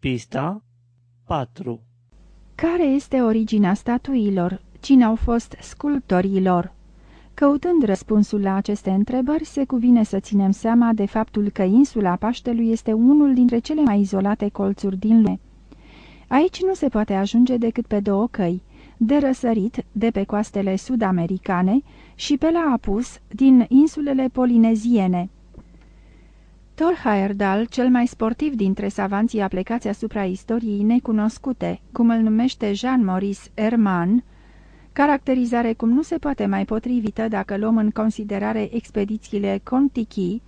Pista 4 Care este originea statuilor? Cine au fost sculptorii lor? Căutând răspunsul la aceste întrebări, se cuvine să ținem seama de faptul că insula Paștelui este unul dintre cele mai izolate colțuri din lume. Aici nu se poate ajunge decât pe două căi, de răsărit de pe coastele sud-americane și pe la apus din insulele polineziene. Thor Heyerdahl, cel mai sportiv dintre savanții aplecați asupra istoriei necunoscute, cum îl numește Jean-Maurice Herman, caracterizare cum nu se poate mai potrivită dacă luăm în considerare expedițiile Contiki,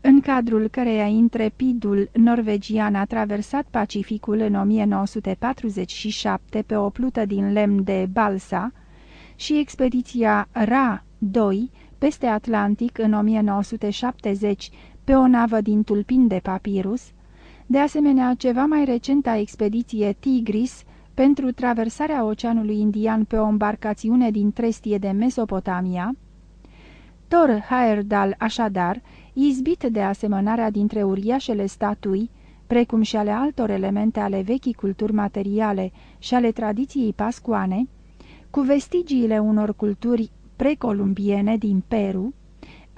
în cadrul căreia intrepidul norvegian a traversat Pacificul în 1947 pe o plută din lemn de balsa și expediția Ra-2 peste Atlantic în 1970 pe o navă din tulpin de papirus, de asemenea ceva mai recentă expediție Tigris pentru traversarea Oceanului Indian pe o embarcațiune din trestie de Mesopotamia, Thor Heyerdahl așadar, izbit de asemănarea dintre uriașele statui, precum și ale altor elemente ale vechii culturi materiale și ale tradiției pascoane, cu vestigiile unor culturi precolumbiene din Peru,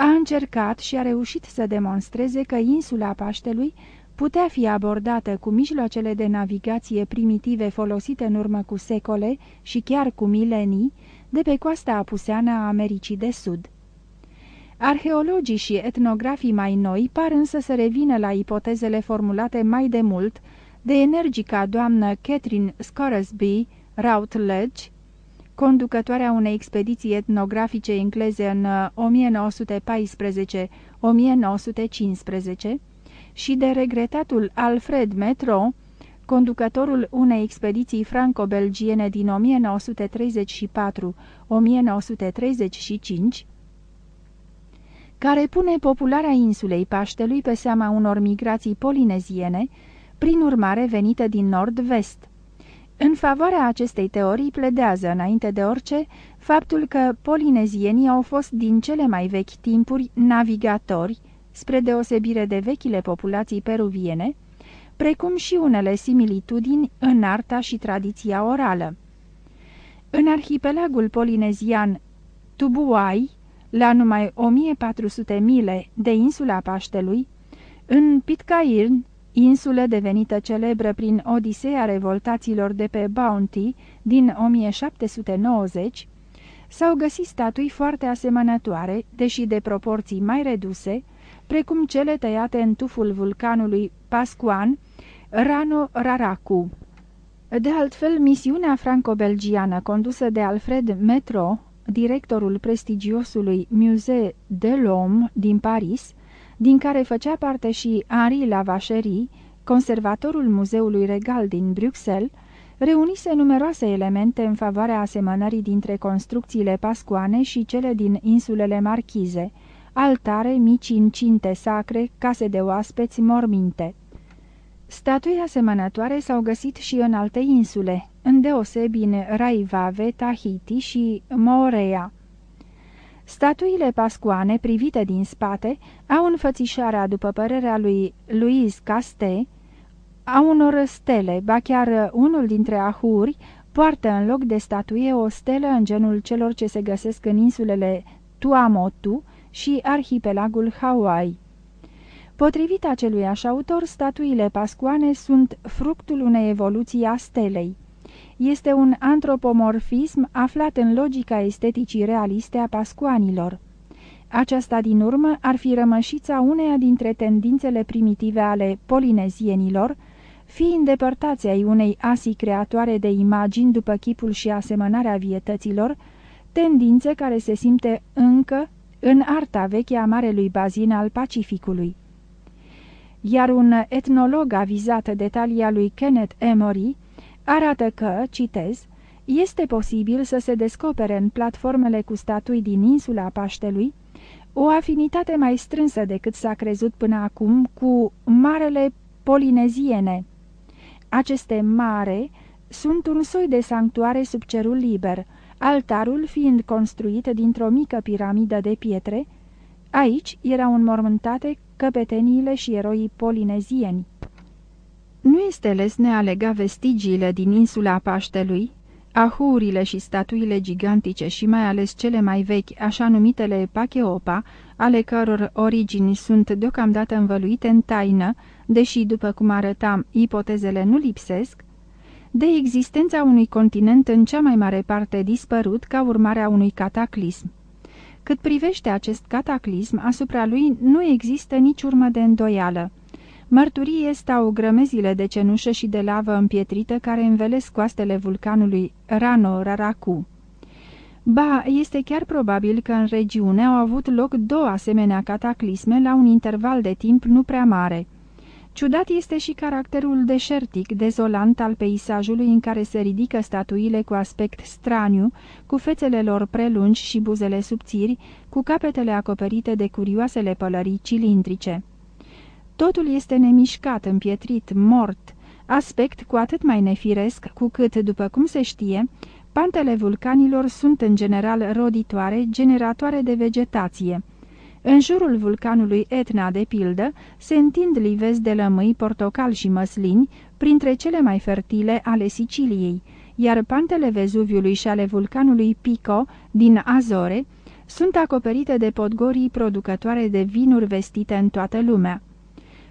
a încercat și a reușit să demonstreze că insula Paștelui putea fi abordată cu mijloacele de navigație primitive folosite în urmă cu secole și chiar cu milenii de pe coasta apuseană a Americii de Sud. Arheologii și etnografii mai noi par însă să revină la ipotezele formulate mai de mult de energica doamnă Catherine Scoresby Routledge, conducătoarea unei expediții etnografice engleze în 1914-1915 și de regretatul Alfred Metro, conducătorul unei expediții franco-belgiene din 1934-1935, care pune popularea insulei Paștelui pe seama unor migrații polineziene, prin urmare venite din nord-vest. În favoarea acestei teorii pledează, înainte de orice, faptul că polinezienii au fost din cele mai vechi timpuri navigatori, spre deosebire de vechile populații peruviene, precum și unele similitudini în arta și tradiția orală. În arhipelagul polinezian Tubuai, la numai 1400 mile de insula Paștelui, în Pitcairn, insulă devenită celebră prin Odiseea revoltaților de pe Bounty din 1790, s-au găsit statui foarte asemănătoare, deși de proporții mai reduse, precum cele tăiate în tuful vulcanului Pascuan, Rano Raracu. De altfel, misiunea franco-belgiană condusă de Alfred Metro, directorul prestigiosului Musée de l'Homme din Paris, din care făcea parte și Henri Lavacherie, conservatorul Muzeului Regal din Bruxelles, reunise numeroase elemente în favoarea asemănării dintre construcțiile pascoane și cele din insulele Marchize, altare, mici incinte sacre, case de oaspeți, morminte. Statui asemănătoare s-au găsit și în alte insule, îndeosebi în Raivave, Tahiti și Moorea. Statuile pascoane, privite din spate, au înfățișarea, după părerea lui Louise Castet, a unor stele, ba chiar unul dintre ahuri poartă în loc de statuie o stelă în genul celor ce se găsesc în insulele Tuamotu și arhipelagul Hawaii. Potrivit așa autor, statuile pascoane sunt fructul unei evoluții a stelei. Este un antropomorfism aflat în logica esteticii realiste a pascoanilor. Aceasta din urmă ar fi rămășița uneia dintre tendințele primitive ale polinezienilor, fiind depărtați ai unei asii creatoare de imagini după chipul și asemănarea vietăților, tendințe care se simte încă în arta veche a Marelui Bazin al Pacificului. Iar un etnolog avizat de talia lui Kenneth Emory arată că, citez, este posibil să se descopere în platformele cu statui din insula Paștelui o afinitate mai strânsă decât s-a crezut până acum cu marele polineziene. Aceste mare sunt un soi de sanctuare sub cerul liber, altarul fiind construit dintr-o mică piramidă de pietre. Aici erau înmormântate căpeteniile și eroii polinezieni. Nu este lesne a lega vestigiile din insula Paștelui, ahurile și statuile gigantice și mai ales cele mai vechi, așa numitele Pacheopa, ale căror origini sunt deocamdată învăluite în taină, deși, după cum arătam, ipotezele nu lipsesc, de existența unui continent în cea mai mare parte dispărut ca urmare a unui cataclism. Cât privește acest cataclism, asupra lui nu există nici urmă de îndoială. Mărturie stau grămezile de cenușă și de lavă împietrită care învelesc coastele vulcanului Rano Raraku. Ba, este chiar probabil că în regiune au avut loc două asemenea cataclisme la un interval de timp nu prea mare. Ciudat este și caracterul deșertic, dezolant al peisajului în care se ridică statuile cu aspect straniu, cu fețele lor prelungi și buzele subțiri, cu capetele acoperite de curioasele pălării cilindrice. Totul este nemișcat, împietrit, mort, aspect cu atât mai nefiresc cu cât, după cum se știe, pantele vulcanilor sunt în general roditoare, generatoare de vegetație. În jurul vulcanului Etna, de pildă, se întind livezi de lămâi, portocal și măslini, printre cele mai fertile ale Siciliei, iar pantele Vezuviului și ale vulcanului Pico, din Azore, sunt acoperite de podgorii producătoare de vinuri vestite în toată lumea.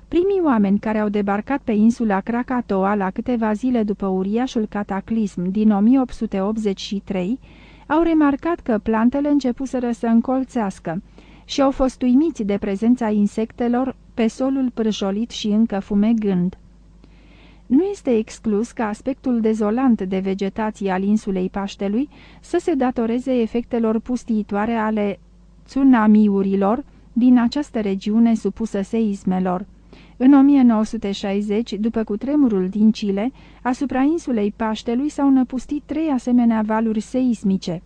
Primii oameni care au debarcat pe insula Krakatoa la câteva zile după uriașul cataclism din 1883 au remarcat că plantele începuseră să încolțească și au fost uimiți de prezența insectelor pe solul prăjolit și încă fumegând. Nu este exclus ca aspectul dezolant de vegetație al insulei Paștelui să se datoreze efectelor pustiitoare ale tsunamiurilor din această regiune supusă seismelor. În 1960, după cutremurul din Chile, asupra insulei Paștelui s-au năpustit trei asemenea valuri seismice,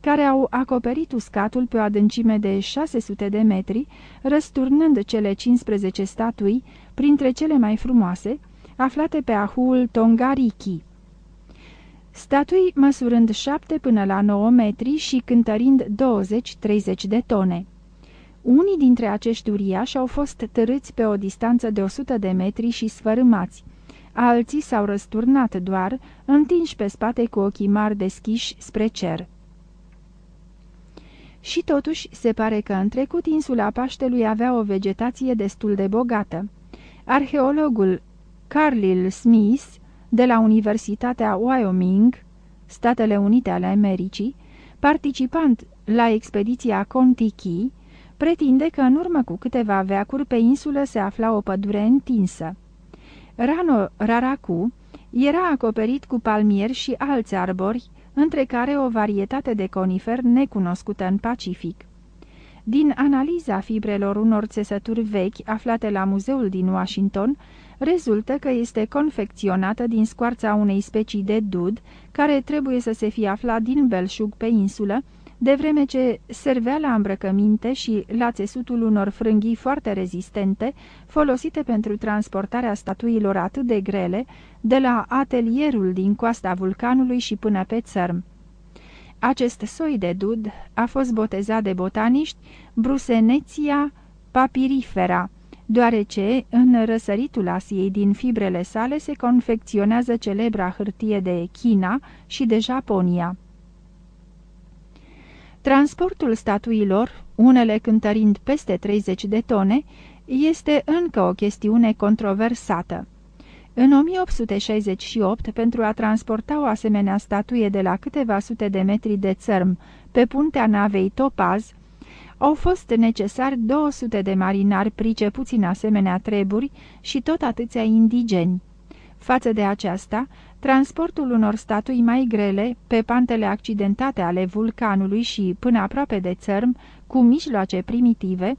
care au acoperit uscatul pe o adâncime de 600 de metri, răsturnând cele 15 statui, printre cele mai frumoase, aflate pe ahul Tongariki. Statui măsurând 7 până la 9 metri și cântărind 20-30 de tone. Unii dintre acești uriași au fost târâți pe o distanță de 100 de metri și sfărâmați. Alții s-au răsturnat doar, întinși pe spate cu ochii mari deschiși spre cer. Și totuși, se pare că în trecut insula Paștelui avea o vegetație destul de bogată. Arheologul Carlil Smith, de la Universitatea Wyoming, Statele Unite ale Americii, participant la expediția Contiki, pretinde că în urmă cu câteva veacuri pe insulă se afla o pădure întinsă. Rano Raraku era acoperit cu palmieri și alți arbori, între care o varietate de conifer necunoscută în Pacific. Din analiza fibrelor unor țesături vechi aflate la muzeul din Washington, rezultă că este confecționată din scoarța unei specii de dud, care trebuie să se fie aflat din belșug pe insulă, de vreme ce servea la îmbrăcăminte și la țesutul unor frânghii foarte rezistente, folosite pentru transportarea statuilor atât de grele, de la atelierul din coasta vulcanului și până pe țărm. Acest soi de dud a fost botezat de botaniști Bruseneția papirifera, deoarece în răsăritul Asiei din fibrele sale se confecționează celebra hârtie de China și de Japonia. Transportul statuilor, unele cântărind peste 30 de tone, este încă o chestiune controversată. În 1868, pentru a transporta o asemenea statuie de la câteva sute de metri de țărm pe puntea navei Topaz, au fost necesari 200 de marinari pricepuți în asemenea treburi și tot atâția indigeni. Față de aceasta, transportul unor statui mai grele, pe pantele accidentate ale vulcanului și până aproape de țărm, cu mijloace primitive,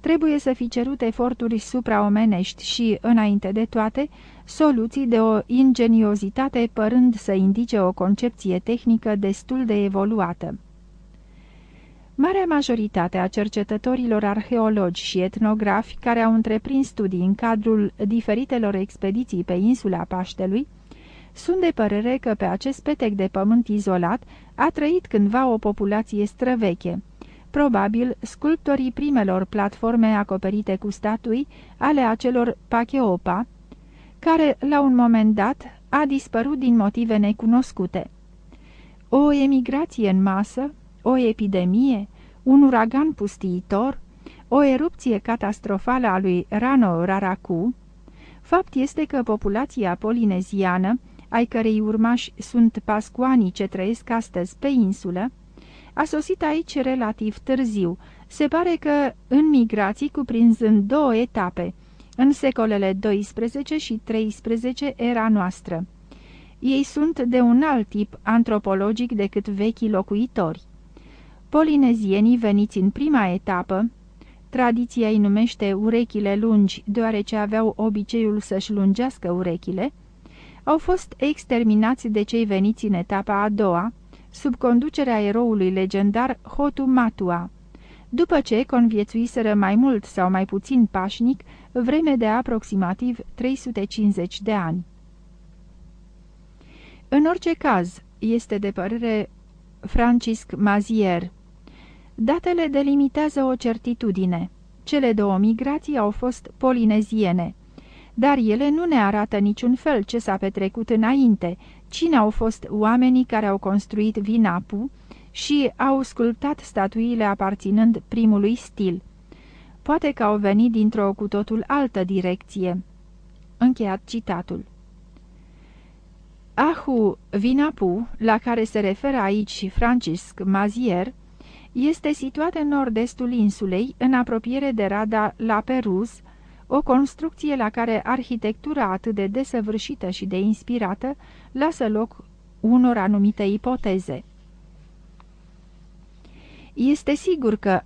trebuie să fi cerut eforturi supraomenești și, înainte de toate, soluții de o ingeniozitate părând să indice o concepție tehnică destul de evoluată. Marea majoritate a cercetătorilor arheologi și etnografi care au întreprins studii în cadrul diferitelor expediții pe insula Paștelui sunt de părere că pe acest petec de pământ izolat a trăit cândva o populație străveche, probabil sculptorii primelor platforme acoperite cu statui ale acelor Pacheopa, care, la un moment dat, a dispărut din motive necunoscute. O emigrație în masă, o epidemie, un uragan pustiitor, o erupție catastrofală a lui Rano Raraku, fapt este că populația polineziană, ai cărei urmași sunt pascuanii ce trăiesc astăzi pe insulă, a sosit aici relativ târziu, se pare că în migrații cuprinzând două etape, în secolele 12 și 13 era noastră. Ei sunt de un alt tip antropologic decât vechii locuitori. Polinezienii veniți în prima etapă, tradiția îi numește urechile lungi, deoarece aveau obiceiul să-și lungească urechile, au fost exterminați de cei veniți în etapa a doua, sub conducerea eroului legendar Hotu Matua, după ce conviețuiseră mai mult sau mai puțin pașnic vreme de aproximativ 350 de ani. În orice caz, este de părere Francisc Mazier, datele delimitează o certitudine. Cele două migrații au fost polineziene, dar ele nu ne arată niciun fel ce s-a petrecut înainte, cine au fost oamenii care au construit Vinapu și au sculptat statuile aparținând primului stil. Poate că au venit dintr-o cu totul altă direcție. Încheiat citatul. Ahu Vinapu, la care se referă aici Francisc Mazier, este situat în nord-estul insulei, în apropiere de rada La Peruz, o construcție la care arhitectura atât de desăvârșită și de inspirată lasă loc unor anumite ipoteze. Este sigur că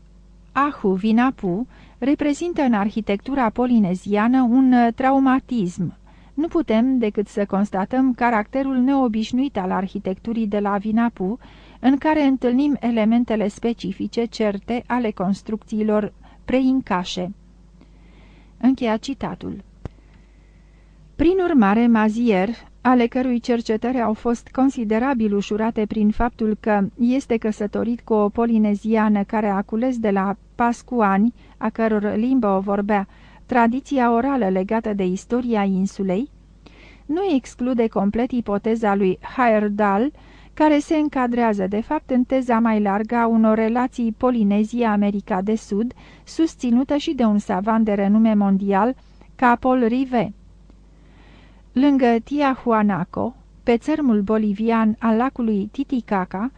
Ahu Vinapu reprezintă în arhitectura polineziană un traumatism. Nu putem decât să constatăm caracterul neobișnuit al arhitecturii de la Vinapu, în care întâlnim elementele specifice certe ale construcțiilor preincașe. Încheia citatul. Prin urmare, Mazier, ale cărui cercetări au fost considerabil ușurate prin faptul că este căsătorit cu o polineziană care a cules de la pascuani, a căror limbă o vorbea, tradiția orală legată de istoria insulei, nu exclude complet ipoteza lui Heyerdahl, care se încadrează de fapt în teza mai largă a unor relații Polinezia-America de Sud, susținută și de un savant de renume mondial, ca Paul Rive. Lângă Tiahuanaco, pe țărmul bolivian al lacului Titicaca,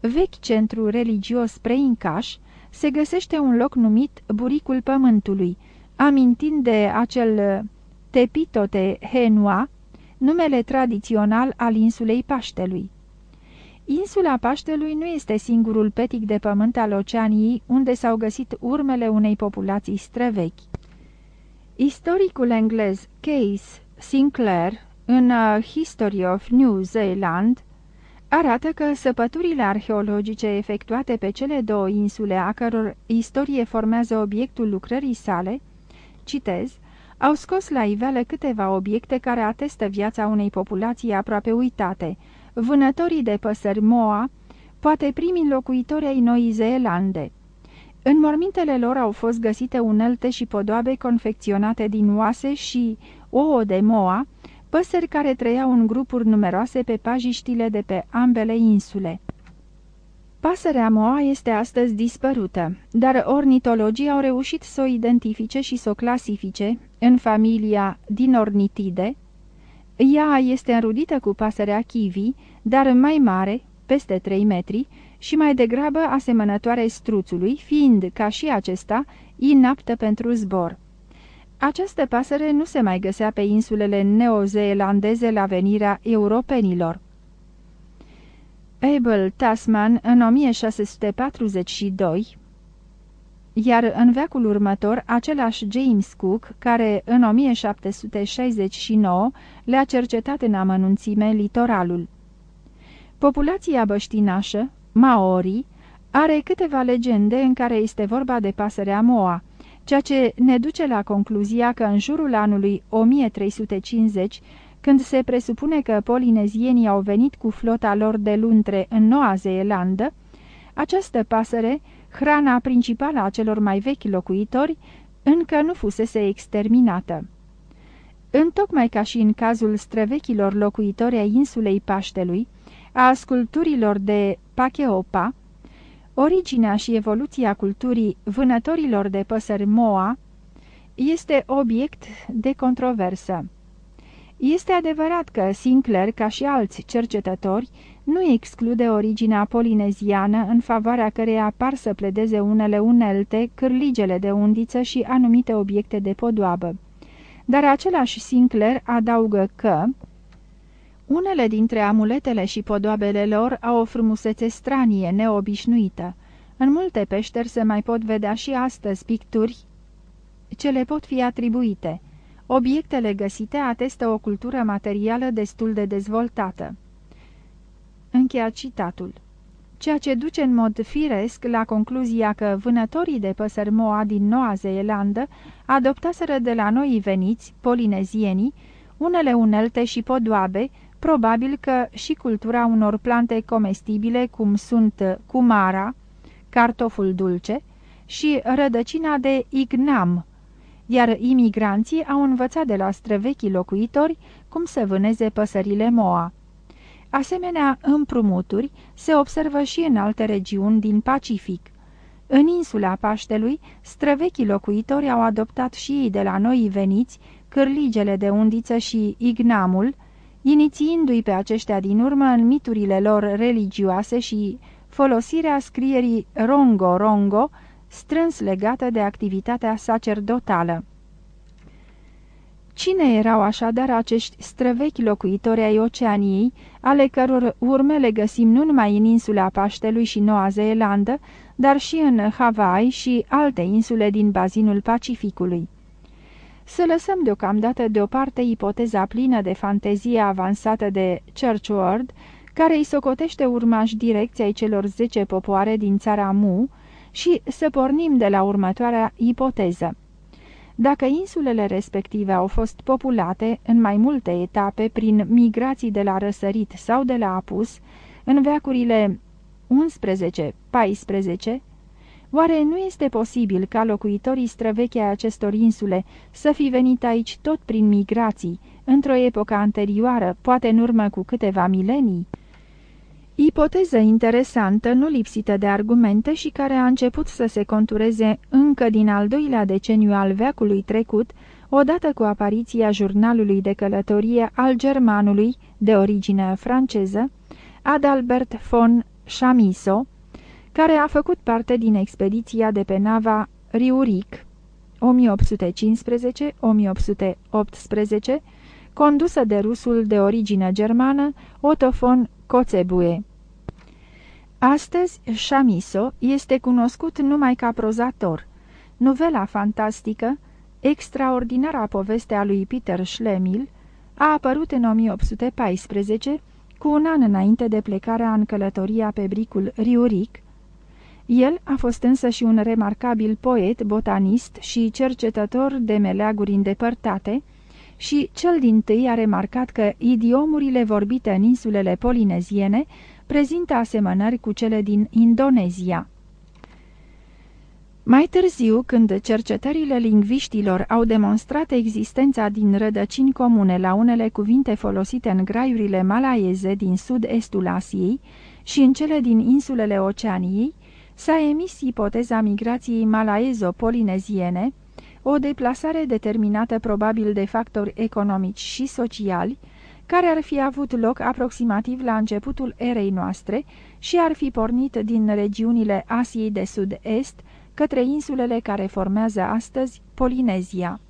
vechi centru religios preincaș, se găsește un loc numit Buricul Pământului, amintind de acel Tepitote Henua, numele tradițional al insulei Paștelui. Insula Paștelui nu este singurul petic de pământ al Oceaniei unde s-au găsit urmele unei populații străvechi. Istoricul englez Case Sinclair, în uh, History of New Zealand, arată că săpăturile arheologice efectuate pe cele două insule, a căror istorie formează obiectul lucrării sale, citez, au scos la iveală câteva obiecte care atestă viața unei populații aproape uitate, vânătorii de păsări Moa, poate primii locuitori ai Noii Zeelande. În mormintele lor au fost găsite unelte și podoabe confecționate din oase și ouă de Moa, păsări care trăiau în grupuri numeroase pe pajiștile de pe ambele insule. Pasărea moa este astăzi dispărută, dar ornitologii au reușit să o identifice și să o clasifice în familia Dinornitide, ea este înrudită cu pasărea chivi, dar mai mare, peste 3 metri, și mai degrabă asemănătoare struțului, fiind, ca și acesta, inaptă pentru zbor. Această pasăre nu se mai găsea pe insulele neozeelandeze la venirea europenilor. Abel Tasman, în 1642, iar în veacul următor același James Cook, care în 1769 le-a cercetat în amănunțime litoralul. Populația băștinașă, Maori, are câteva legende în care este vorba de pasărea Moa, ceea ce ne duce la concluzia că în jurul anului 1350, când se presupune că polinezienii au venit cu flota lor de luntre în Noua Zeelandă, această pasăre hrana principală a celor mai vechi locuitori, încă nu fusese exterminată. Întocmai ca și în cazul străvechilor locuitori ai insulei Paștelui, a sculpturilor de Pacheopa, originea și evoluția culturii vânătorilor de păsări Moa este obiect de controversă. Este adevărat că Sinclair, ca și alți cercetători, nu exclude originea polineziană în favoarea căreia par să pledeze unele unelte, cârligele de undiță și anumite obiecte de podoabă. Dar același Sinclair adaugă că unele dintre amuletele și podoabele lor au o frumusețe stranie, neobișnuită. În multe peșteri se mai pot vedea și astăzi picturi ce le pot fi atribuite. Obiectele găsite atestă o cultură materială destul de dezvoltată. Încheia citatul. Ceea ce duce în mod firesc la concluzia că vânătorii de păsări moa din Noua Zeelandă adoptaseră de la noi veniți, polinezienii, unele unelte și podoabe, probabil că și cultura unor plante comestibile cum sunt cumara, cartoful dulce și rădăcina de ignam, iar imigranții au învățat de la străvechii locuitori cum să vâneze păsările moa. Asemenea împrumuturi se observă și în alte regiuni din Pacific. În insula Paștelui, străvechii locuitori au adoptat și ei de la noi veniți cârligele de undiță și ignamul, inițiindu-i pe aceștia din urmă în miturile lor religioase și folosirea scrierii rongo-rongo, strâns legată de activitatea sacerdotală. Cine erau așadar acești străvechi locuitori ai Oceaniei, ale căror urme le găsim nu numai în insula Paștelui și Noua Zeelandă, dar și în Hawaii și alte insule din bazinul Pacificului? Să lăsăm deocamdată deoparte ipoteza plină de fantezie avansată de Churchward, care îi socotește urmaș direcția ai celor zece popoare din țara Mu, și să pornim de la următoarea ipoteză. Dacă insulele respective au fost populate în mai multe etape prin migrații de la răsărit sau de la apus, în veacurile 11-14, oare nu este posibil ca locuitorii străvechi ai acestor insule să fi venit aici tot prin migrații, într-o epocă anterioară, poate în urmă cu câteva milenii? Ipoteză interesantă, nu lipsită de argumente și care a început să se contureze încă din al doilea deceniu al veacului trecut, odată cu apariția jurnalului de călătorie al germanului, de origine franceză, Adalbert von Chamisso, care a făcut parte din expediția de pe nava Riuric 1815-1818, condusă de rusul de origine germană Otto von Kotzebue. Astăzi, Chamiso este cunoscut numai ca prozator. Novela fantastică, extraordinara poveste a lui Peter Schlemil, a apărut în 1814, cu un an înainte de plecarea în călătoria pe bricul Riuric. El a fost însă și un remarcabil poet, botanist și cercetător de meleaguri îndepărtate, și cel din tâi a remarcat că idiomurile vorbite în insulele polineziene prezintă asemănări cu cele din Indonezia. Mai târziu, când cercetările lingviștilor au demonstrat existența din rădăcini comune la unele cuvinte folosite în graiurile malaieze din sud-estul Asiei și în cele din insulele Oceaniei, s-a emis ipoteza migrației malaezo-polineziene, o deplasare determinată probabil de factori economici și sociali, care ar fi avut loc aproximativ la începutul erei noastre și ar fi pornit din regiunile Asiei de Sud-Est către insulele care formează astăzi Polinezia.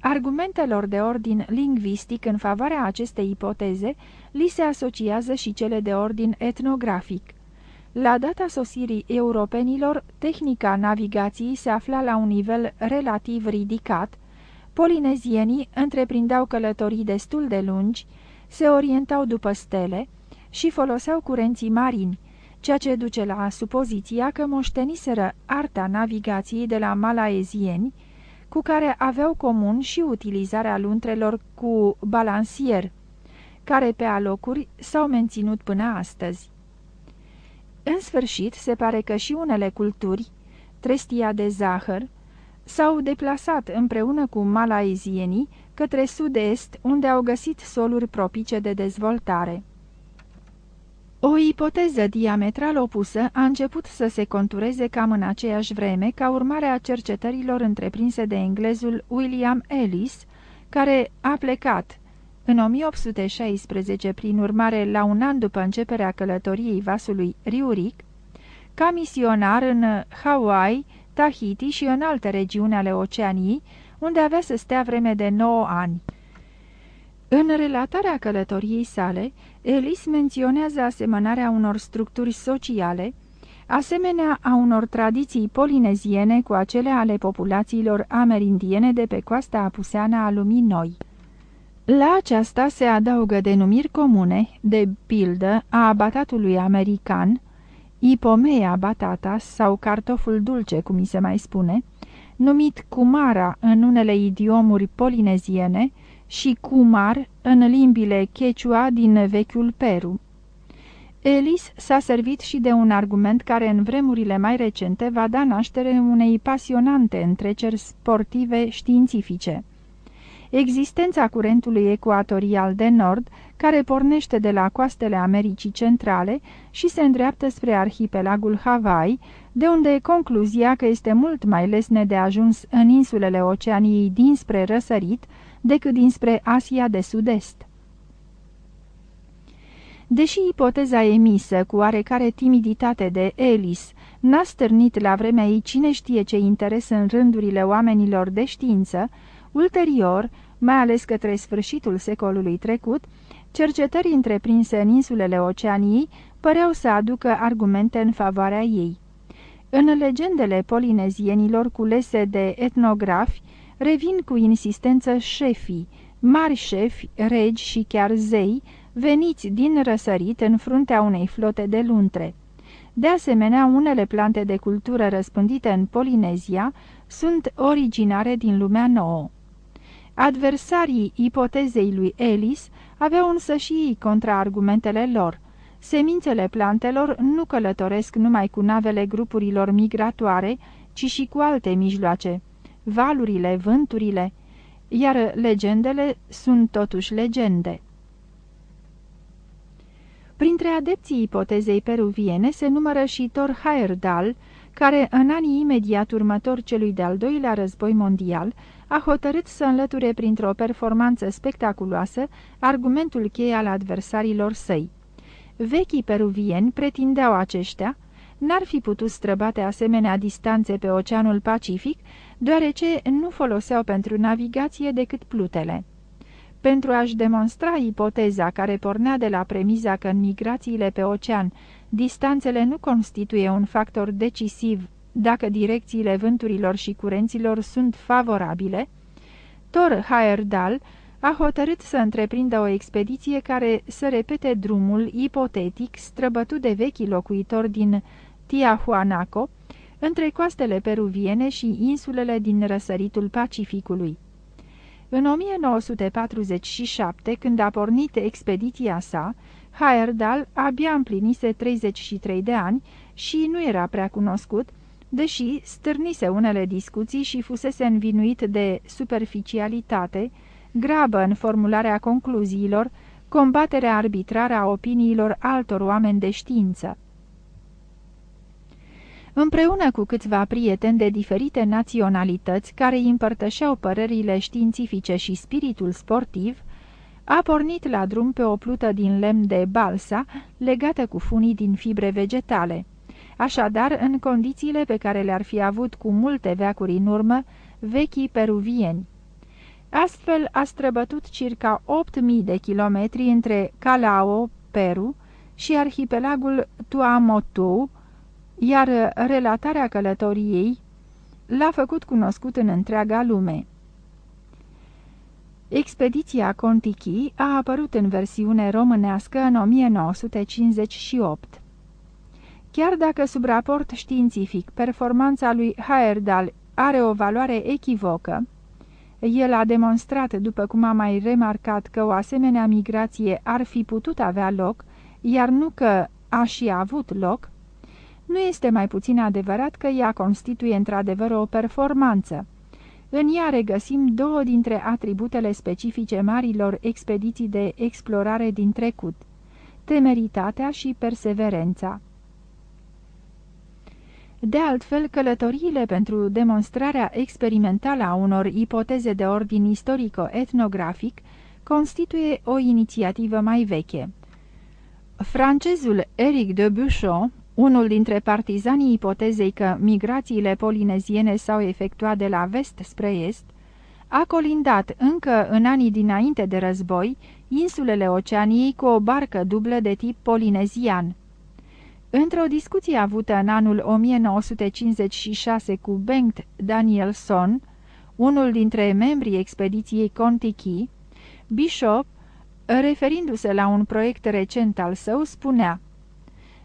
Argumentelor de ordin lingvistic în favoarea acestei ipoteze li se asociază și cele de ordin etnografic. La data sosirii europenilor, tehnica navigației se afla la un nivel relativ ridicat, polinezienii întreprindeau călătorii destul de lungi, se orientau după stele și foloseau curenții marini, ceea ce duce la supoziția că moșteniseră arta navigației de la malaezieni, cu care aveau comun și utilizarea luntrelor cu balansier, care pe alocuri s-au menținut până astăzi. În sfârșit, se pare că și unele culturi, trestia de zahăr, s-au deplasat împreună cu malaizienii către sud-est, unde au găsit soluri propice de dezvoltare. O ipoteză diametral opusă a început să se contureze cam în aceeași vreme ca urmare a cercetărilor întreprinse de englezul William Ellis, care a plecat în 1816, prin urmare la un an după începerea călătoriei vasului Riuric, ca misionar în Hawaii, Tahiti și în alte regiuni ale Oceaniei, unde avea să stea vreme de 9 ani. În relatarea călătoriei sale, Elis menționează asemănarea unor structuri sociale, asemenea a unor tradiții polineziene cu acele ale populațiilor amerindiene de pe coasta apuseană a lumii noi. La aceasta se adaugă denumiri comune, de pildă a abatatului american, ipomea batata sau cartoful dulce, cum mi se mai spune, numit kumara în unele idiomuri polineziene și kumar în limbile quechua din vechiul Peru. Elis s-a servit și de un argument care în vremurile mai recente va da naștere unei pasionante întreceri sportive științifice. Existența curentului ecuatorial de nord, care pornește de la coastele Americii Centrale și se îndreaptă spre arhipelagul Hawaii, de unde e concluzia că este mult mai lesne de ajuns în insulele Oceaniei dinspre răsărit decât dinspre Asia de Sud-Est. Deși ipoteza emisă cu oarecare timiditate de Ellis n-a stârnit la vremea ei cine știe ce interes în rândurile oamenilor de știință, ulterior, mai ales către sfârșitul secolului trecut, cercetări întreprinse în insulele Oceaniei păreau să aducă argumente în favoarea ei. În legendele polinezienilor culese de etnografi, revin cu insistență șefii, mari șefi, regi și chiar zei, veniți din răsărit în fruntea unei flote de luntre. De asemenea, unele plante de cultură răspândite în Polinezia sunt originare din lumea nouă. Adversarii ipotezei lui Ellis aveau însă și ei contraargumentele lor. Semințele plantelor nu călătoresc numai cu navele grupurilor migratoare, ci și cu alte mijloace, valurile, vânturile, iar legendele sunt totuși legende. Printre adepții ipotezei peruviene se numără și Thor Heyerdahl, care în anii imediat următor celui de-al doilea război mondial a hotărât să înlăture printr-o performanță spectaculoasă argumentul cheie al adversarilor săi. Vechii peruvieni pretindeau aceștia, n-ar fi putut străbate asemenea distanțe pe Oceanul Pacific, deoarece nu foloseau pentru navigație decât plutele. Pentru a-și demonstra ipoteza care pornea de la premiza că în migrațiile pe ocean distanțele nu constituie un factor decisiv dacă direcțiile vânturilor și curenților sunt favorabile, Thor Heyerdahl a hotărât să întreprindă o expediție care să repete drumul ipotetic străbătut de vechii locuitori din Tiahuanaco, între coastele peruviene și insulele din răsăritul Pacificului. În 1947, când a pornit expediția sa, Heyerdahl abia împlinise 33 de ani și nu era prea cunoscut, deși stârnise unele discuții și fusese învinuit de superficialitate, grabă în formularea concluziilor, combaterea arbitrară a opiniilor altor oameni de știință. Împreună cu câțiva prieteni de diferite naționalități care îi împărtășeau părerile științifice și spiritul sportiv, a pornit la drum pe o plută din lemn de balsa, legată cu funii din fibre vegetale așadar în condițiile pe care le-ar fi avut cu multe veacuri în urmă vechii peruvieni. Astfel a străbătut circa 8.000 de kilometri între Calao, Peru, și arhipelagul Tuamotu, iar relatarea călătoriei l-a făcut cunoscut în întreaga lume. Expediția Contiki a apărut în versiune românească în 1958. Chiar dacă sub raport științific performanța lui Heyerdahl are o valoare echivocă, el a demonstrat, după cum am mai remarcat, că o asemenea migrație ar fi putut avea loc, iar nu că a și avut loc, nu este mai puțin adevărat că ea constituie într-adevăr o performanță, În ea regăsim două dintre atributele specifice marilor expediții de explorare din trecut, temeritatea și perseverența. De altfel, călătoriile pentru demonstrarea experimentală a unor ipoteze de ordin istorico-etnografic constituie o inițiativă mai veche. Francezul Eric de Buchon, unul dintre partizanii ipotezei că migrațiile polineziene s-au efectuat de la vest spre est, a colindat încă în anii dinainte de război insulele Oceaniei cu o barcă dublă de tip polinezian. Într-o discuție avută în anul 1956 cu Bengt Danielson, unul dintre membrii expediției Contiki, Bishop, referindu-se la un proiect recent al său, spunea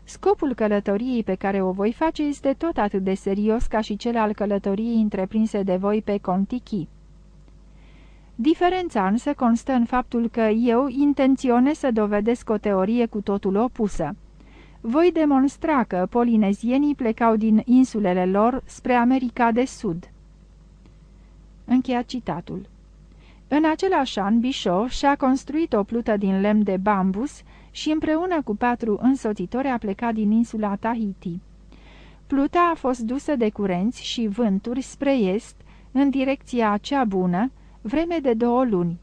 Scopul călătoriei pe care o voi face este tot atât de serios ca și cel al călătoriei întreprinse de voi pe Contiki. Diferența însă constă în faptul că eu intenționez să dovedesc o teorie cu totul opusă. Voi demonstra că polinezienii plecau din insulele lor spre America de Sud. Încheia citatul. În același an, Bișo și-a construit o plută din lemn de bambus și împreună cu patru însoțitori a plecat din insula Tahiti. Pluta a fost dusă de curenți și vânturi spre est, în direcția cea bună, vreme de două luni.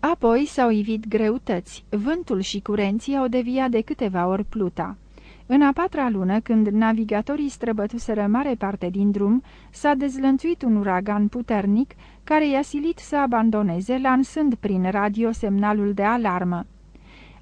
Apoi s-au ivit greutăți, vântul și curenții au deviat de câteva ori pluta. În a patra lună, când navigatorii străbătuseră mare parte din drum, s-a dezlănțuit un uragan puternic care i-a silit să abandoneze, lansând prin radio semnalul de alarmă.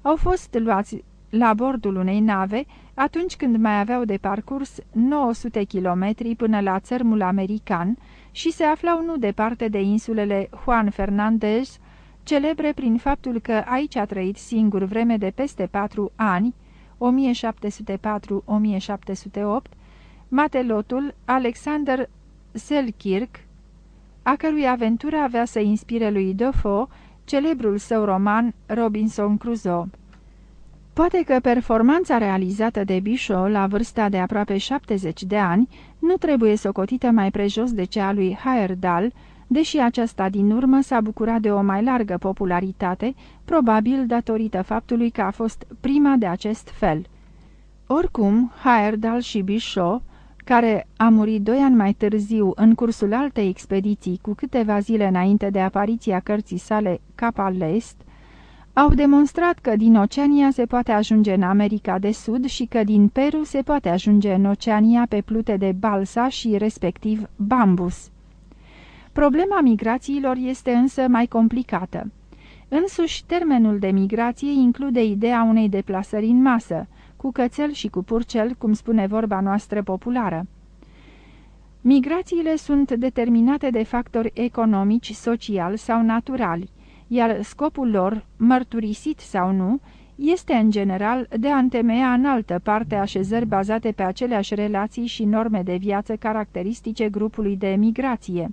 Au fost luați la bordul unei nave atunci când mai aveau de parcurs 900 kilometri până la țărmul american și se aflau nu departe de insulele Juan Fernandez, celebre prin faptul că aici a trăit singur vreme de peste patru ani, 1704-1708, matelotul Alexander Selkirk, a cărui aventură avea să inspire lui Defoe celebrul său roman Robinson Crusoe. Poate că performanța realizată de Bishop la vârsta de aproape 70 de ani nu trebuie socotită mai prejos de cea a lui Heyerdahl, deși aceasta din urmă s-a bucurat de o mai largă popularitate, probabil datorită faptului că a fost prima de acest fel. Oricum, Heyerdahl și Bishop, care a murit doi ani mai târziu în cursul altei expediții cu câteva zile înainte de apariția cărții sale Capa Lest, au demonstrat că din Oceania se poate ajunge în America de Sud și că din Peru se poate ajunge în Oceania pe plute de balsa și respectiv bambus. Problema migrațiilor este însă mai complicată. Însuși, termenul de migrație include ideea unei deplasări în masă, cu cățel și cu purcel, cum spune vorba noastră populară. Migrațiile sunt determinate de factori economici, sociali sau naturali, iar scopul lor, mărturisit sau nu, este în general de a întemeia în altă parte așezări bazate pe aceleași relații și norme de viață caracteristice grupului de migrație.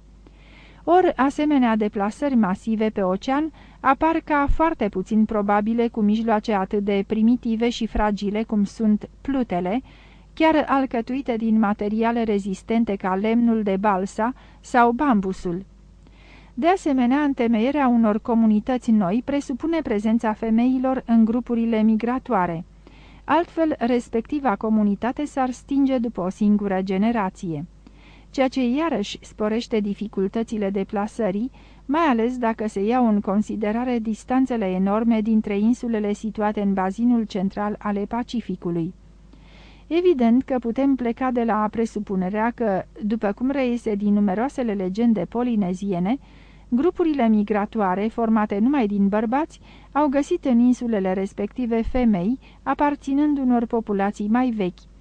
Ori asemenea deplasări masive pe ocean apar ca foarte puțin probabile cu mijloace atât de primitive și fragile cum sunt plutele, chiar alcătuite din materiale rezistente ca lemnul de balsa sau bambusul. De asemenea, întemeierea unor comunități noi presupune prezența femeilor în grupurile migratoare. Altfel, respectiva comunitate s-ar stinge după o singură generație. Ceea ce iarăși sporește dificultățile deplasării, mai ales dacă se iau în considerare distanțele enorme dintre insulele situate în bazinul central ale Pacificului. Evident că putem pleca de la presupunerea că, după cum reiese din numeroasele legende polineziene, grupurile migratoare, formate numai din bărbați, au găsit în insulele respective femei, aparținând unor populații mai vechi,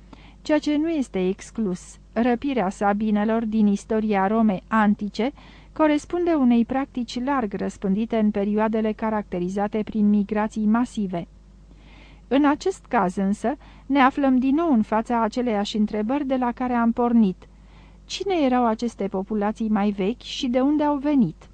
ceea ce nu este exclus. Răpirea sabinelor din istoria Romei antice corespunde unei practici larg răspândite în perioadele caracterizate prin migrații masive. În acest caz însă ne aflăm din nou în fața aceleiași întrebări de la care am pornit. Cine erau aceste populații mai vechi și de unde au venit?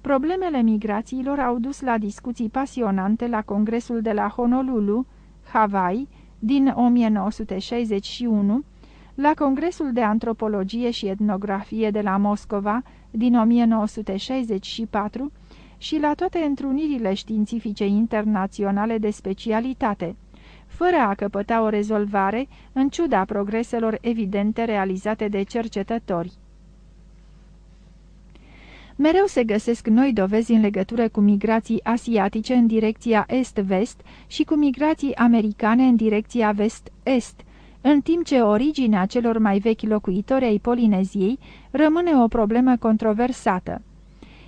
Problemele migrațiilor au dus la discuții pasionante la Congresul de la Honolulu, Hawaii, din 1961, la Congresul de Antropologie și Etnografie de la Moscova din 1964 și la toate întrunirile științifice internaționale de specialitate, fără a căpăta o rezolvare, în ciuda progreselor evidente realizate de cercetători. Mereu se găsesc noi dovezi în legătură cu migrații asiatice în direcția est-vest și cu migrații americane în direcția vest-est, în timp ce originea celor mai vechi locuitori ai Polineziei rămâne o problemă controversată.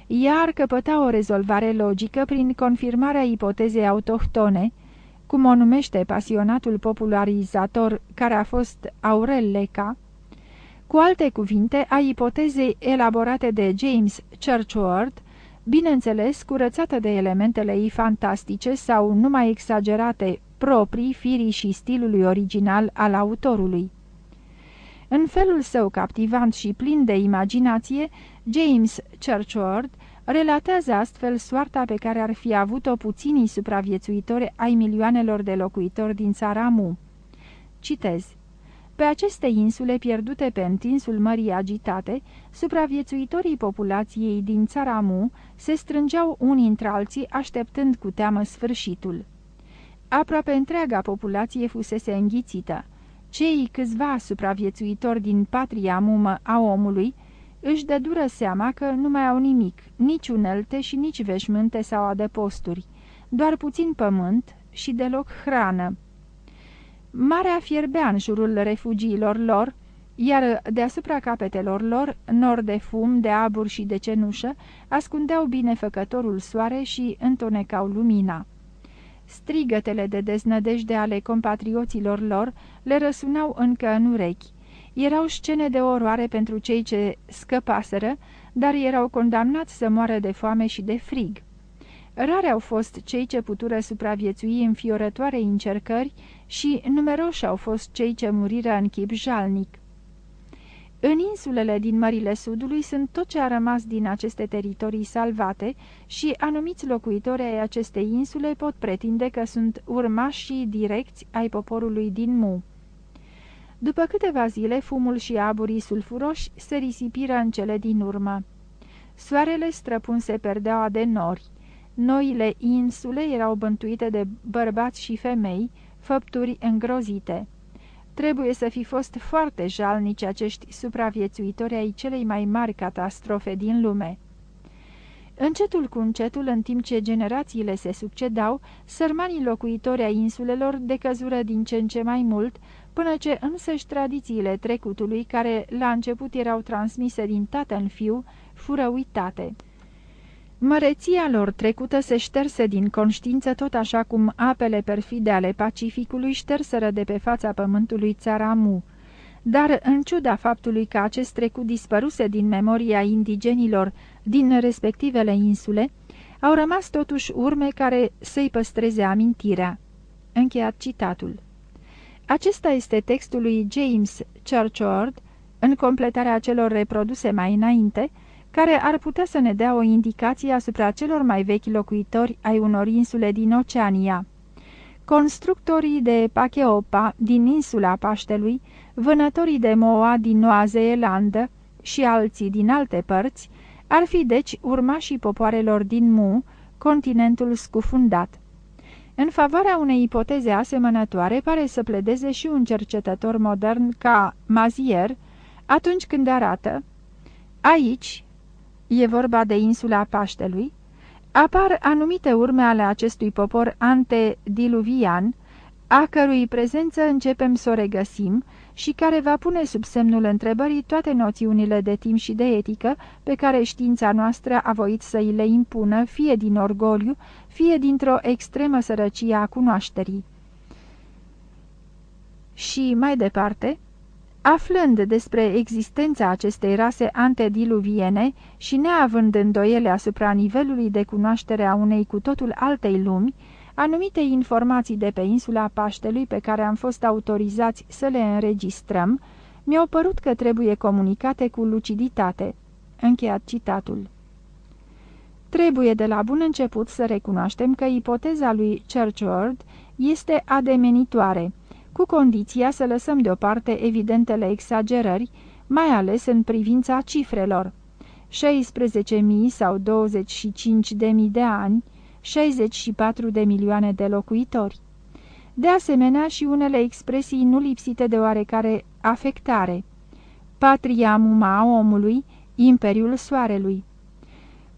Ea ar căpăta o rezolvare logică prin confirmarea ipotezei autohtone, cum o numește pasionatul popularizator care a fost Aurel Leca, cu alte cuvinte, a ipotezei elaborate de James Churchward, bineînțeles curățată de elementele ei fantastice sau numai exagerate proprii firii și stilului original al autorului. În felul său captivant și plin de imaginație, James Churchward relatează astfel soarta pe care ar fi avut-o puținii supraviețuitori ai milioanelor de locuitori din țara Mu. Citez. Pe aceste insule pierdute pe întinsul mării agitate, supraviețuitorii populației din țara Mu se strângeau unii între alții așteptând cu teamă sfârșitul. Aproape întreaga populație fusese înghițită. Cei câțiva supraviețuitori din patria mumă a omului își dură seama că nu mai au nimic, nici unelte și nici veșmânte sau adăposturi, doar puțin pământ și deloc hrană. Marea fierbea în jurul refugiilor lor, iar deasupra capetelor lor, nor de fum, de abur și de cenușă, ascundeau binefăcătorul soare și întonecau lumina. Strigătele de deznădejde ale compatrioților lor le răsunau încă în urechi. Erau scene de oroare pentru cei ce scăpaseră, dar erau condamnați să moară de foame și de frig. Rare au fost cei ce putură supraviețui în fiorătoare încercări și numeroși au fost cei ce muriră în chip jalnic. În insulele din Mările Sudului sunt tot ce a rămas din aceste teritorii salvate și anumiți locuitori ai acestei insule pot pretinde că sunt urmași direcți ai poporului din Mu. După câteva zile, fumul și aburii sulfuroși se risipiră în cele din urmă. Soarele străpunse perdeaua de nori. Noile insule erau bântuite de bărbați și femei, făpturi îngrozite. Trebuie să fi fost foarte jalnici acești supraviețuitori ai celei mai mari catastrofe din lume. Încetul cu încetul, în timp ce generațiile se succedau, sărmanii locuitori ai insulelor decăzură din ce în ce mai mult, până ce însăși tradițiile trecutului, care la început erau transmise din tată în fiu, fură uitate. Măreția lor trecută se șterse din conștiință tot așa cum apele perfide ale Pacificului șterseră de pe fața pământului țara Mu. Dar, în ciuda faptului că acest trecut dispăruse din memoria indigenilor din respectivele insule, au rămas totuși urme care să-i păstreze amintirea. Încheiat citatul. Acesta este textul lui James Churchward, în completarea celor reproduse mai înainte, care ar putea să ne dea o indicație asupra celor mai vechi locuitori ai unor insule din Oceania. Constructorii de Pacheopa din insula Paștelui, vânătorii de moa din Noua Zeelandă și alții din alte părți, ar fi deci urmașii popoarelor din Mu, continentul scufundat. În favoarea unei ipoteze asemănătoare pare să pledeze și un cercetător modern ca Mazier, atunci când arată Aici, e vorba de insula Paștelui, apar anumite urme ale acestui popor antediluvian, a cărui prezență începem să o regăsim și care va pune sub semnul întrebării toate noțiunile de timp și de etică pe care știința noastră a voit să îi le impună, fie din orgoliu, fie dintr-o extremă sărăcie a cunoașterii. Și mai departe, Aflând despre existența acestei rase antediluviene și neavând îndoiele asupra nivelului de cunoaștere a unei cu totul altei lumi, anumite informații de pe insula Paștelui pe care am fost autorizați să le înregistrăm, mi-au părut că trebuie comunicate cu luciditate. Încheiat citatul. Trebuie de la bun început să recunoaștem că ipoteza lui Churchward este ademenitoare, cu condiția să lăsăm deoparte evidentele exagerări, mai ales în privința cifrelor. 16.000 sau 25.000 de ani, 64 de milioane de locuitori. De asemenea și unele expresii nu lipsite de oarecare afectare. Patria muma omului, Imperiul Soarelui.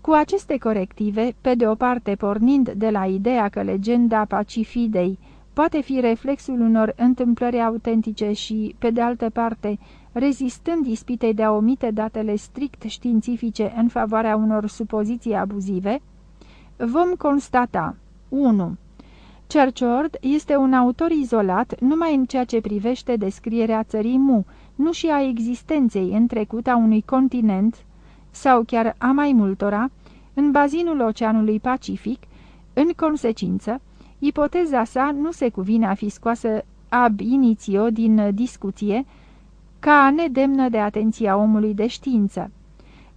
Cu aceste corective, pe de o parte pornind de la ideea că legenda Pacifidei poate fi reflexul unor întâmplări autentice și, pe de altă parte, rezistând ispitei de a omite datele strict științifice în favoarea unor supoziții abuzive, vom constata 1. Churchord este un autor izolat numai în ceea ce privește descrierea țării Mu, nu și a existenței în trecut a unui continent, sau chiar a mai multora, în bazinul Oceanului Pacific, în consecință, ipoteza sa nu se cuvine a fi scoasă ab initio din discuție, ca nedemnă de atenția omului de știință.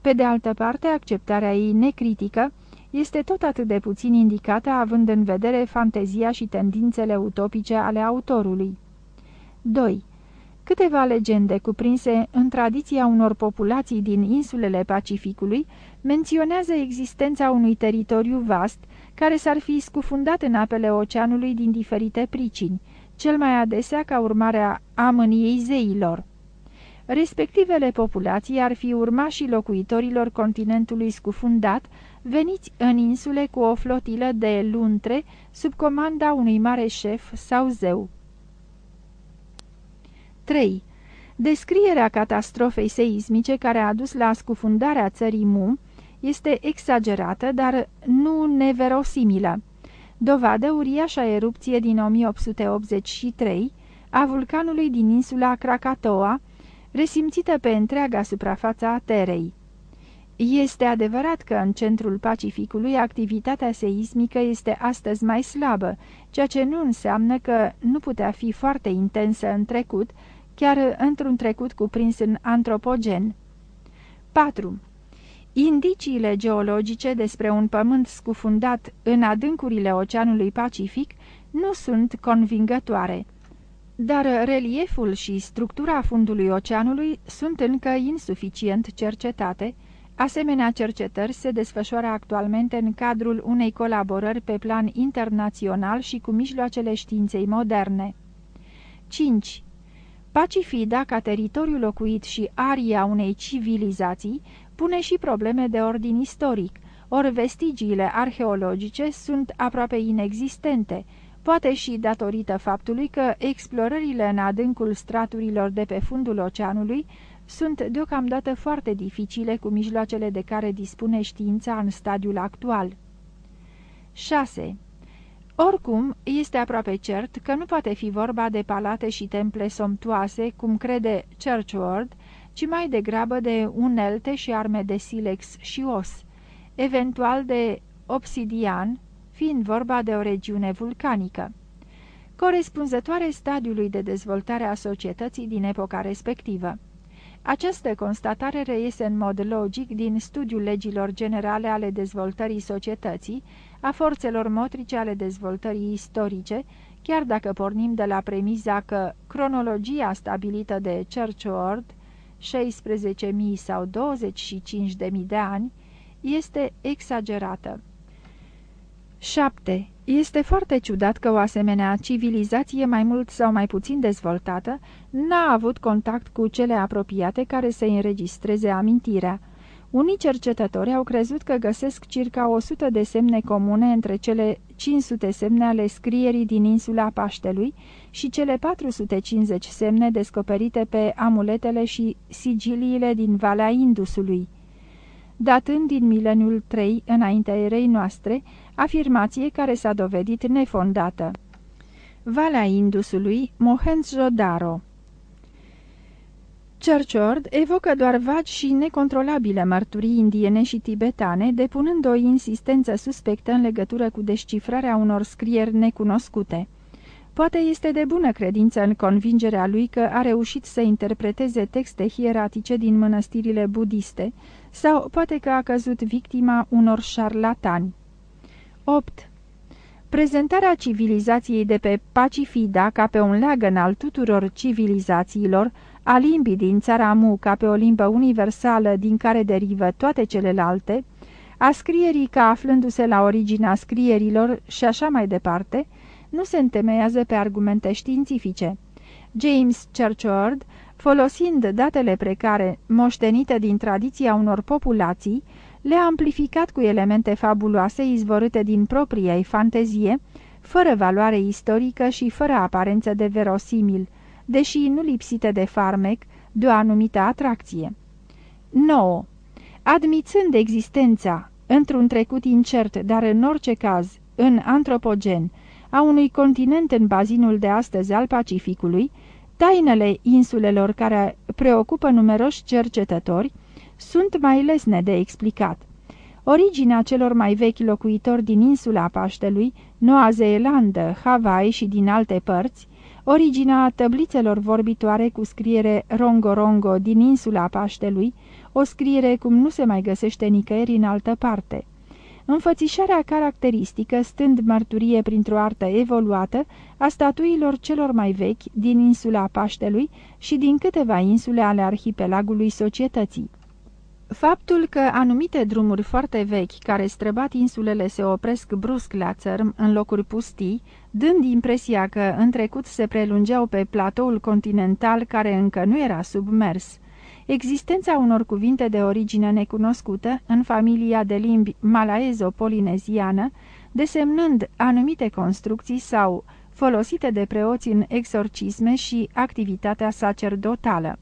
Pe de altă parte, acceptarea ei necritică este tot atât de puțin indicată având în vedere fantezia și tendințele utopice ale autorului. 2. Câteva legende cuprinse în tradiția unor populații din insulele Pacificului menționează existența unui teritoriu vast care s-ar fi scufundat în apele oceanului din diferite pricini, cel mai adesea ca urmare a amâniei zeilor. Respectivele populații ar fi urmașii locuitorilor continentului scufundat, veniți în insule cu o flotilă de luntre sub comanda unui mare șef sau zeu. 3. Descrierea catastrofei seismice care a dus la scufundarea țării Mu este exagerată, dar nu neverosimilă. Dovadă uriașa erupție din 1883 a vulcanului din insula Krakatoa, resimțită pe întreaga suprafața a Terei. Este adevărat că în centrul Pacificului activitatea seismică este astăzi mai slabă, ceea ce nu înseamnă că nu putea fi foarte intensă în trecut, chiar într-un trecut cuprins în antropogen. 4. Indiciile geologice despre un pământ scufundat în adâncurile Oceanului Pacific nu sunt convingătoare, dar relieful și structura fundului oceanului sunt încă insuficient cercetate, Asemenea cercetări se desfășoară actualmente în cadrul unei colaborări pe plan internațional și cu mijloacele științei moderne. 5. Pacifida, ca teritoriu locuit și aria unei civilizații, pune și probleme de ordin istoric, ori vestigiile arheologice sunt aproape inexistente, poate și datorită faptului că explorările în adâncul straturilor de pe fundul oceanului sunt deocamdată foarte dificile cu mijloacele de care dispune știința în stadiul actual. 6. Oricum, este aproape cert că nu poate fi vorba de palate și temple somptuoase, cum crede Churchward, ci mai degrabă de unelte și arme de silex și os, eventual de obsidian, fiind vorba de o regiune vulcanică corespunzătoare stadiului de dezvoltare a societății din epoca respectivă. Această constatare reiese în mod logic din studiul legilor generale ale dezvoltării societății, a forțelor motrice ale dezvoltării istorice, chiar dacă pornim de la premiza că cronologia stabilită de Churchward, 16.000 sau 25.000 de ani, este exagerată. 7. Este foarte ciudat că o asemenea civilizație mai mult sau mai puțin dezvoltată n-a avut contact cu cele apropiate care să înregistreze amintirea. Unii cercetători au crezut că găsesc circa 100 de semne comune între cele 500 semne ale scrierii din insula Paștelui și cele 450 semne descoperite pe amuletele și sigiliile din Valea Indusului. Datând din mileniul 3 înaintea erei noastre, afirmație care s-a dovedit nefondată. Valea Indusului, Mohenjo-Daro Churchord evocă doar vagi și necontrolabile mărturii indiene și tibetane, depunând o insistență suspectă în legătură cu descifrarea unor scrieri necunoscute. Poate este de bună credință în convingerea lui că a reușit să interpreteze texte hieratice din mănăstirile budiste, sau poate că a căzut victima unor șarlatani. 8. Prezentarea civilizației de pe Pacifida ca pe un leagăn al tuturor civilizațiilor, a limbii din țara Mu ca pe o limbă universală din care derivă toate celelalte, a scrierii ca aflându-se la originea scrierilor și așa mai departe, nu se întemeiază pe argumente științifice. James Churchward, folosind datele precare moștenite din tradiția unor populații, le-a amplificat cu elemente fabuloase izvorâte din propria ei fantezie, fără valoare istorică și fără aparență de verosimil, deși nu lipsite de farmec, de o anumită atracție. 9. Admițând existența, într-un trecut incert, dar în orice caz, în antropogen, a unui continent în bazinul de astăzi al Pacificului, tainele insulelor care preocupă numeroși cercetători sunt mai lesne de explicat. Originea celor mai vechi locuitori din insula Paștelui, Noua Zeelandă, Hawaii și din alte părți, originea tăblițelor vorbitoare cu scriere Rongo-Rongo din insula Paștelui, o scriere cum nu se mai găsește nicăieri în altă parte. Înfățișarea caracteristică stând mărturie printr-o artă evoluată a statuilor celor mai vechi din insula Paștelui și din câteva insule ale arhipelagului societății. Faptul că anumite drumuri foarte vechi care străbat insulele se opresc brusc la țărm în locuri pustii, dând impresia că în trecut se prelungeau pe platoul continental care încă nu era submers. Existența unor cuvinte de origine necunoscută în familia de limbi malaezo-polineziană, desemnând anumite construcții sau folosite de preoți în exorcisme și activitatea sacerdotală.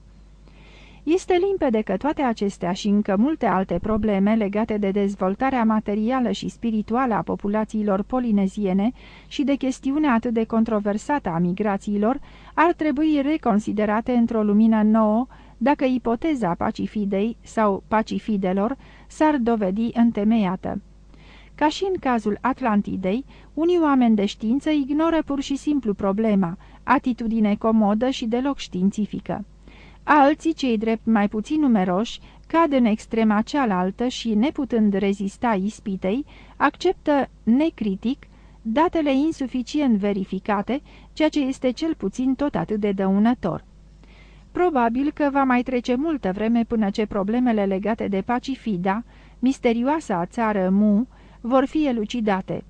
Este limpede că toate acestea și încă multe alte probleme legate de dezvoltarea materială și spirituală a populațiilor polineziene și de chestiunea atât de controversată a migrațiilor ar trebui reconsiderate într-o lumină nouă dacă ipoteza pacifidei sau pacifidelor s-ar dovedi întemeiată. Ca și în cazul Atlantidei, unii oameni de știință ignoră pur și simplu problema, atitudine comodă și deloc științifică. Alții, cei drept mai puțin numeroși, cad în extrema cealaltă și, neputând rezista ispitei, acceptă necritic datele insuficient verificate, ceea ce este cel puțin tot atât de dăunător. Probabil că va mai trece multă vreme până ce problemele legate de Pacifida, misterioasa țară Mu, vor fi elucidate.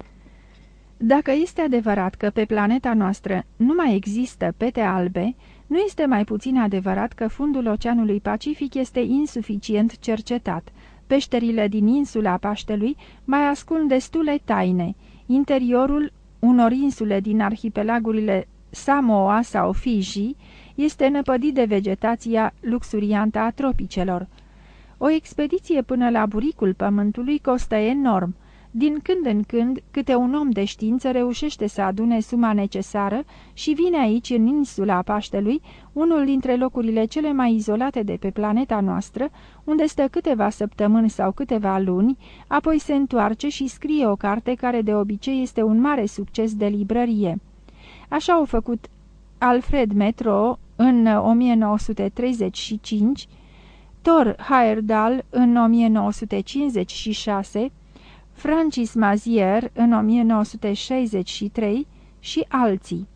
Dacă este adevărat că pe planeta noastră nu mai există pete albe, nu este mai puțin adevărat că fundul Oceanului Pacific este insuficient cercetat. Peșterile din insula Paștelui mai ascund destule taine. Interiorul unor insule din arhipelagurile Samoa sau Fiji este năpădit de vegetația luxuriantă a tropicelor. O expediție până la buricul pământului costă enorm. Din când în când, câte un om de știință reușește să adune suma necesară și vine aici, în insula Paștelui, unul dintre locurile cele mai izolate de pe planeta noastră, unde stă câteva săptămâni sau câteva luni, apoi se întoarce și scrie o carte care de obicei este un mare succes de librărie. Așa au făcut Alfred Metro în 1935, Thor Heyerdahl în 1956, Francis Mazier în 1963 și alții.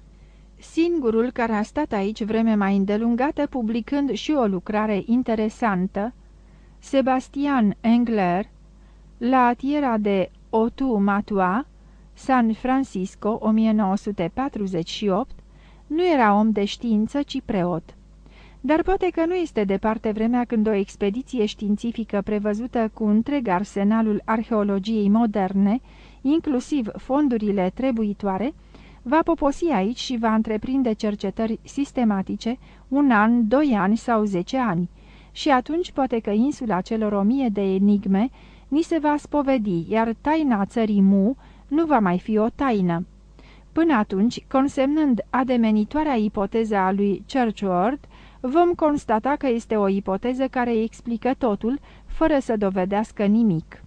Singurul care a stat aici vreme mai îndelungată publicând și o lucrare interesantă, Sebastian Engler, la Tierra de Otu Matua, San Francisco, 1948, nu era om de știință, ci preot. Dar poate că nu este departe vremea când o expediție științifică prevăzută cu întreg arsenalul arheologiei moderne, inclusiv fondurile trebuitoare, va poposi aici și va întreprinde cercetări sistematice un an, doi ani sau zece ani. Și atunci poate că insula celor o mie de enigme ni se va spovedi, iar taina țării Mu nu va mai fi o taină. Până atunci, consemnând ademenitoarea ipoteză a lui Churchward, vom constata că este o ipoteză care explică totul, fără să dovedească nimic.